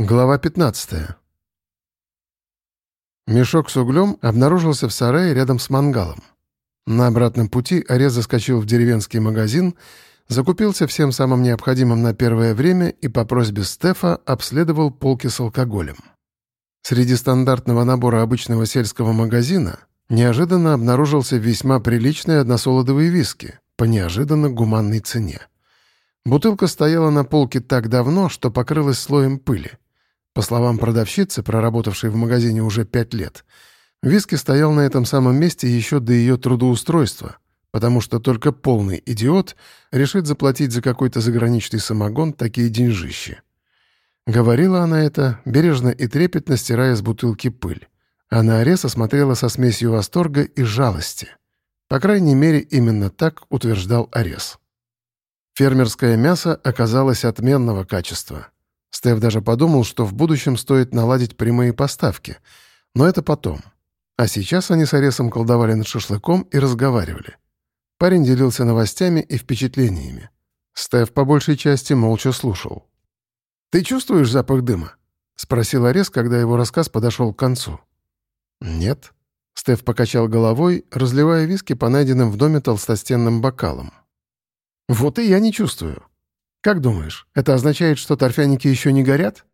Глава 15. Мешок с углем обнаружился в сарае рядом с мангалом. На обратном пути Арез заскочил в деревенский магазин, закупился всем самым необходимым на первое время и по просьбе Стефа обследовал полки с алкоголем. Среди стандартного набора обычного сельского магазина неожиданно обнаружился весьма приличный односолодовый виски по неожиданно гуманной цене. Бутылка стояла на полке так давно, что покрылась слоем пыли — по словам продавщицы, проработавшей в магазине уже пять лет, виски стоял на этом самом месте еще до ее трудоустройства, потому что только полный идиот решит заплатить за какой-то заграничный самогон такие деньжищи. Говорила она это, бережно и трепетно стирая с бутылки пыль. А на Ареса смотрела со смесью восторга и жалости. По крайней мере, именно так утверждал Арес. Фермерское мясо оказалось отменного качества — Стеф даже подумал, что в будущем стоит наладить прямые поставки. Но это потом. А сейчас они с Аресом колдовали над шашлыком и разговаривали. Парень делился новостями и впечатлениями. Стеф по большей части молча слушал. «Ты чувствуешь запах дыма?» — спросил Арес, когда его рассказ подошел к концу. «Нет». Стеф покачал головой, разливая виски по найденным в доме толстостенным бокалам. «Вот и я не чувствую. Как думаешь, это означает, что торфяники еще не горят?»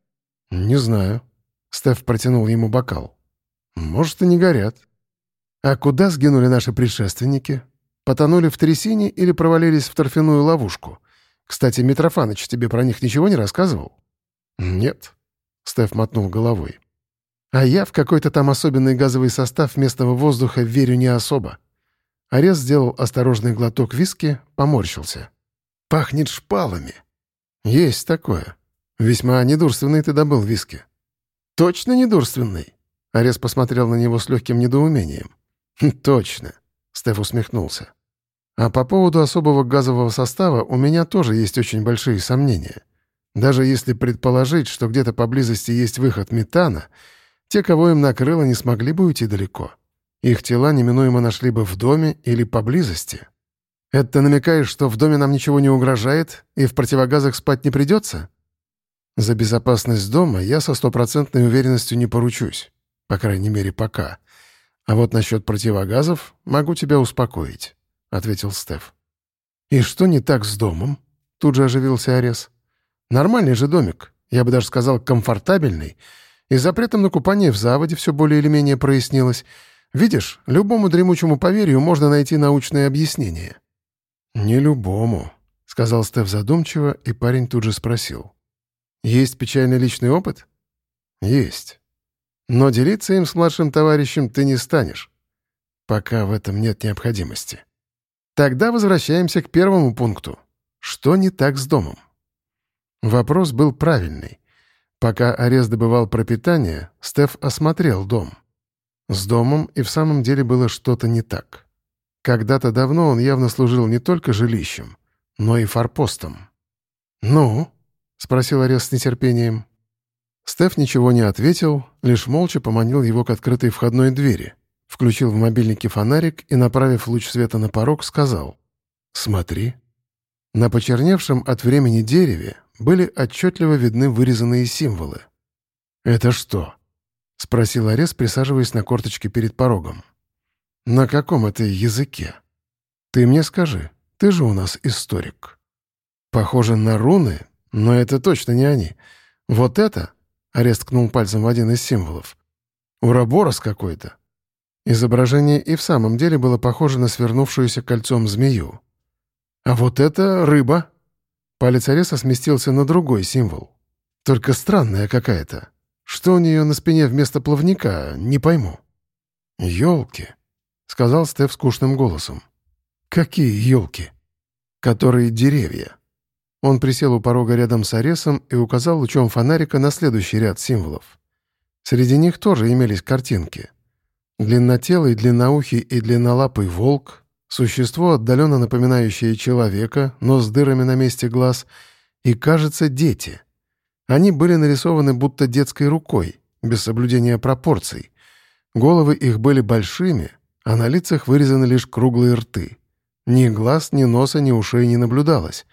«Не знаю». Стеф протянул ему бокал. «Может, и не горят». «А куда сгинули наши предшественники? Потонули в трясине или провалились в торфяную ловушку? Кстати, Митрофаныч тебе про них ничего не рассказывал?» «Нет», — Стеф мотнул головой. «А я в какой-то там особенный газовый состав местного воздуха верю не особо». Арес сделал осторожный глоток виски, поморщился. Пахнет шпалами. Есть такое. Весьма недурственный ты добыл виски. Точно недурственный? Арес посмотрел на него с легким недоумением. «Хм, точно. Стеф усмехнулся. А по поводу особого газового состава у меня тоже есть очень большие сомнения. Даже если предположить, что где-то поблизости есть выход метана, те, кого им накрыло, не смогли бы уйти далеко. Их тела неминуемо нашли бы в доме или поблизости. «Это намекаешь, что в доме нам ничего не угрожает и в противогазах спать не придется?» «За безопасность дома я со стопроцентной уверенностью не поручусь. По крайней мере, пока. А вот насчет противогазов могу тебя успокоить», — ответил Стеф. «И что не так с домом?» — тут же оживился Арес. «Нормальный же домик, я бы даже сказал, комфортабельный. И запретом на купание в заводе все более или менее прояснилось. Видишь, любому дремучему поверью можно найти научное объяснение». «Не любому», — сказал Стеф задумчиво, и парень тут же спросил. «Есть печальный личный опыт?» «Есть. Но делиться им с младшим товарищем ты не станешь. Пока в этом нет необходимости. Тогда возвращаемся к первому пункту. Что не так с домом?» Вопрос был правильный. Пока Арес добывал пропитание, Стеф осмотрел дом. С домом и в самом деле было что-то не так. Когда-то давно он явно служил не только жилищем, но и форпостом. «Ну?» — спросил Арест с нетерпением. Стеф ничего не ответил, лишь молча поманил его к открытой входной двери, включил в мобильнике фонарик и, направив луч света на порог, сказал «Смотри». На почерневшем от времени дереве были отчетливо видны вырезанные символы. «Это что?» — спросил Арес, присаживаясь на корточке перед порогом. «На каком это языке? Ты мне скажи, ты же у нас историк». «Похоже на руны, но это точно не они. Вот это...» — Арест ткнул пальцем в один из символов. «Ураборос какой-то». Изображение и в самом деле было похоже на свернувшуюся кольцом змею. «А вот это рыба». Палец Ареса сместился на другой символ. Только странная какая-то. Что у нее на спине вместо плавника, не пойму. «Елки!» — сказал Стеф скучным голосом. «Какие елки?» «Которые деревья». Он присел у порога рядом с Аресом и указал лучом фонарика на следующий ряд символов. Среди них тоже имелись картинки. Длиннотелый, длинноухий и длиннолапый волк, существо, отдаленно напоминающее человека, но с дырами на месте глаз, и, кажется, дети. Они были нарисованы будто детской рукой, без соблюдения пропорций. Головы их были большими — а на лицах вырезаны лишь круглые рты. Ни глаз, ни носа, ни ушей не наблюдалось.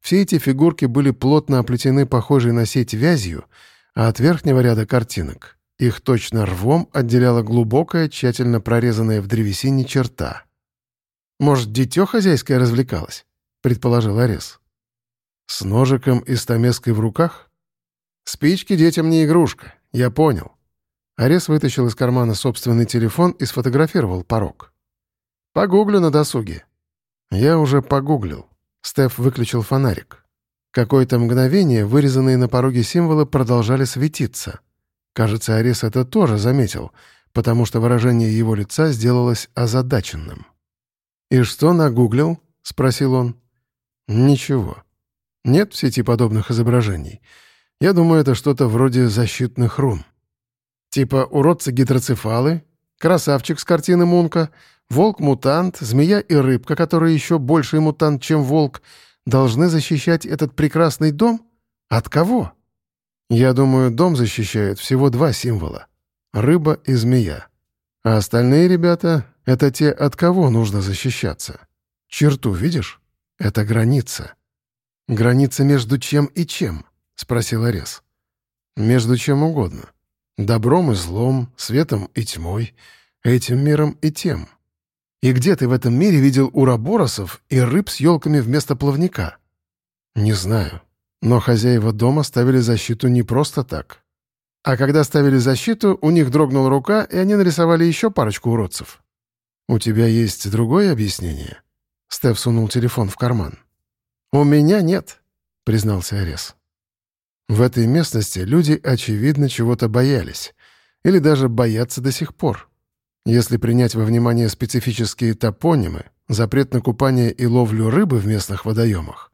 Все эти фигурки были плотно оплетены похожей на сеть вязью, а от верхнего ряда картинок их точно рвом отделяла глубокая, тщательно прорезанная в древесине черта. «Может, дитё хозяйское развлекалось?» — предположил Арес. «С ножиком и стамеской в руках?» «Спички детям не игрушка, я понял». Арес вытащил из кармана собственный телефон и сфотографировал порог. «Погуглю на досуге». «Я уже погуглил». Стеф выключил фонарик. Какое-то мгновение вырезанные на пороге символы продолжали светиться. Кажется, Арес это тоже заметил, потому что выражение его лица сделалось озадаченным. «И что нагуглил?» — спросил он. «Ничего. Нет в сети подобных изображений. Я думаю, это что-то вроде защитных рун. Типа уродцы-гидроцефалы, красавчик с картины Мунка, волк-мутант, змея и рыбка, который еще больший мутант, чем волк, должны защищать этот прекрасный дом? От кого?» Я думаю, дом защищает всего два символа — рыба и змея. А остальные ребята — это те, от кого нужно защищаться. Черту видишь? Это граница. «Граница между чем и чем?» — спросил Арес. «Между чем угодно. Добром и злом, светом и тьмой, этим миром и тем. И где ты в этом мире видел уроборосов и рыб с елками вместо плавника?» «Не знаю. Но хозяева дома ставили защиту не просто так. А когда ставили защиту, у них дрогнула рука, и они нарисовали еще парочку уродцев. «У тебя есть другое объяснение?» Стеф сунул телефон в карман. «У меня нет», — признался Арес. В этой местности люди, очевидно, чего-то боялись. Или даже боятся до сих пор. Если принять во внимание специфические топонимы, запрет на купание и ловлю рыбы в местных водоемах,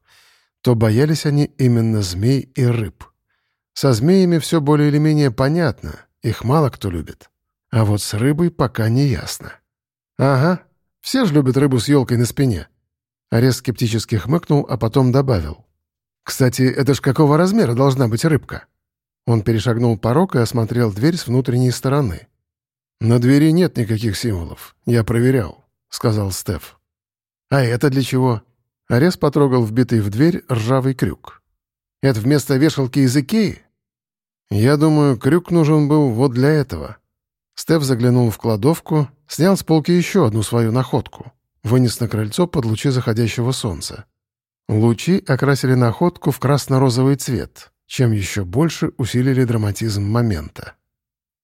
то боялись они именно змей и рыб. Со змеями все более или менее понятно, их мало кто любит. А вот с рыбой пока не ясно. «Ага, все же любят рыбу с елкой на спине». Арес скептически хмыкнул, а потом добавил. «Кстати, это ж какого размера должна быть рыбка?» Он перешагнул порог и осмотрел дверь с внутренней стороны. «На двери нет никаких символов. Я проверял», — сказал Стеф. «А это для чего?» Арес потрогал вбитый в дверь ржавый крюк. «Это вместо вешалки из Икеи?» «Я думаю, крюк нужен был вот для этого». Стеф заглянул в кладовку, снял с полки еще одну свою находку, вынес на крыльцо под лучи заходящего солнца. Лучи окрасили находку в красно-розовый цвет, чем еще больше усилили драматизм момента.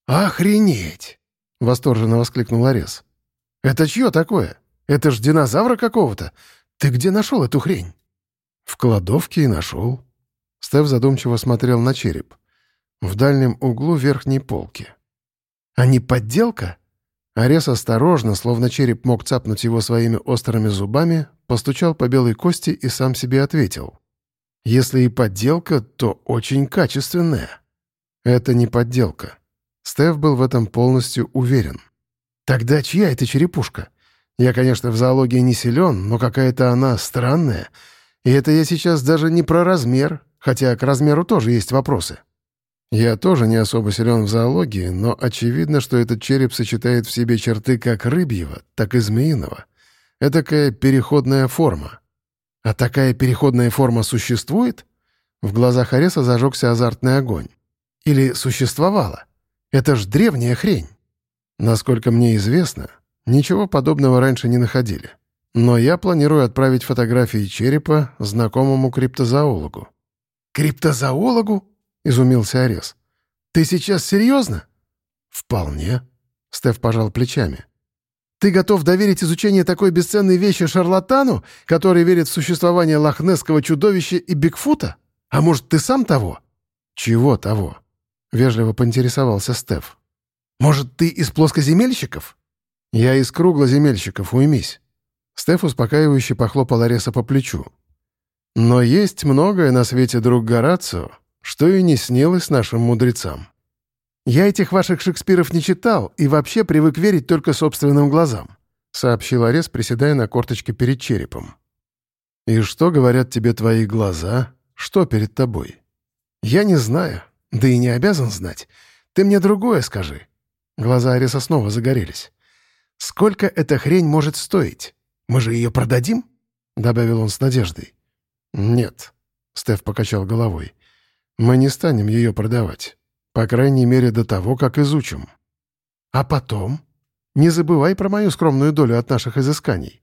«Охренеть!» — восторженно воскликнул Арес. «Это чье такое? Это ж динозавра какого-то! «Ты где нашел эту хрень?» «В кладовке и нашел». Стеф задумчиво смотрел на череп. В дальнем углу верхней полки. «А не подделка?» Арес осторожно, словно череп мог цапнуть его своими острыми зубами, постучал по белой кости и сам себе ответил. «Если и подделка, то очень качественная». «Это не подделка». Стеф был в этом полностью уверен. «Тогда чья это черепушка?» Я, конечно, в зоологии не силен, но какая-то она странная. И это я сейчас даже не про размер, хотя к размеру тоже есть вопросы. Я тоже не особо силен в зоологии, но очевидно, что этот череп сочетает в себе черты как рыбьего, так и змеиного. Этакая переходная форма. А такая переходная форма существует? В глазах Ареса зажегся азартный огонь. Или существовала? Это ж древняя хрень. Насколько мне известно, Ничего подобного раньше не находили. Но я планирую отправить фотографии черепа знакомому криптозоологу». «Криптозоологу?» — изумился Арес. «Ты сейчас серьезно?» «Вполне», — Стеф пожал плечами. «Ты готов доверить изучение такой бесценной вещи шарлатану, который верит в существование лохнесского чудовища и Бигфута? А может, ты сам того?» «Чего того?» — вежливо поинтересовался Стеф. «Может, ты из плоскоземельщиков?» «Я из круглоземельщиков, уймись». Стеф успокаивающе похлопал Ареса по плечу. «Но есть многое на свете, друг Горацио, что и не снилось нашим мудрецам. Я этих ваших Шекспиров не читал и вообще привык верить только собственным глазам», сообщил Арес, приседая на корточке перед черепом. «И что говорят тебе твои глаза? Что перед тобой?» «Я не знаю, да и не обязан знать. Ты мне другое скажи». Глаза Ареса снова загорелись. «Сколько эта хрень может стоить? Мы же ее продадим?» — добавил он с надеждой. «Нет», — Стеф покачал головой. «Мы не станем ее продавать. По крайней мере, до того, как изучим. А потом? Не забывай про мою скромную долю от наших изысканий.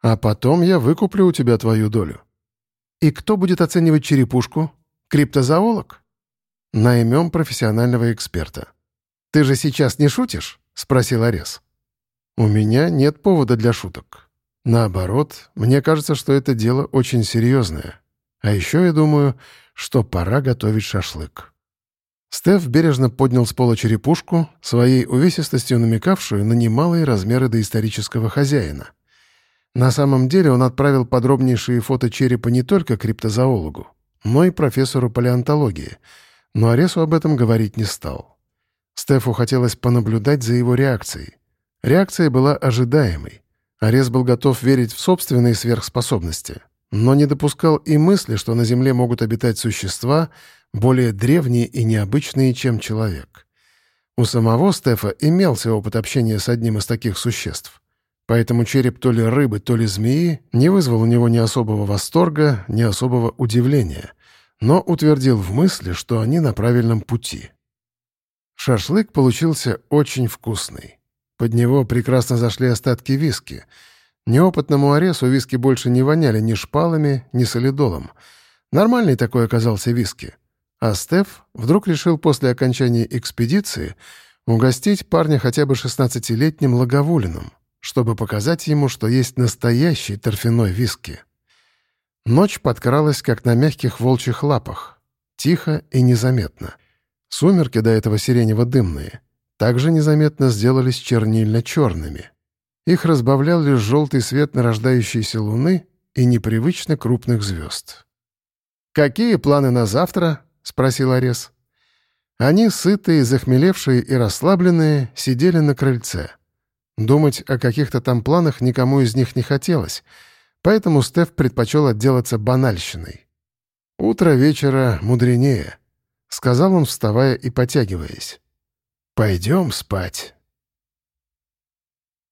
А потом я выкуплю у тебя твою долю. И кто будет оценивать черепушку? Криптозоолог? Наймем профессионального эксперта. Ты же сейчас не шутишь? Спросил Арес. У меня нет повода для шуток. Наоборот, мне кажется, что это дело очень серьезное. А еще я думаю, что пора готовить шашлык. Стеф бережно поднял с пола черепушку, своей увесистостью намекавшую на немалые размеры доисторического хозяина. На самом деле он отправил подробнейшие фото черепа не только криптозоологу, но и профессору палеонтологии, но Аресу об этом говорить не стал. Стефу хотелось понаблюдать за его реакцией. Реакция была ожидаемой. Арес был готов верить в собственные сверхспособности, но не допускал и мысли, что на Земле могут обитать существа, более древние и необычные, чем человек. У самого Стефа имелся опыт общения с одним из таких существ. Поэтому череп то ли рыбы, то ли змеи не вызвал у него ни особого восторга, ни особого удивления, но утвердил в мысли, что они на правильном пути. Шашлык получился очень вкусный. Под него прекрасно зашли остатки виски. Неопытному Аресу виски больше не воняли ни шпалами, ни солидолом. Нормальный такой оказался виски — а Стеф вдруг решил после окончания экспедиции угостить парня хотя бы 16-летним лаговулином, чтобы показать ему, что есть настоящий торфяной виски. Ночь подкралась, как на мягких волчьих лапах, тихо и незаметно. Сумерки до этого сиренево-дымные также незаметно сделались чернильно-черными. Их разбавлял лишь желтый свет нарождающейся луны и непривычно крупных звезд. «Какие планы на завтра?» — спросил Арес. Они, сытые, захмелевшие и расслабленные, сидели на крыльце. Думать о каких-то там планах никому из них не хотелось, поэтому Стеф предпочел отделаться банальщиной. «Утро вечера мудренее», — сказал он, вставая и потягиваясь. «Пойдем спать».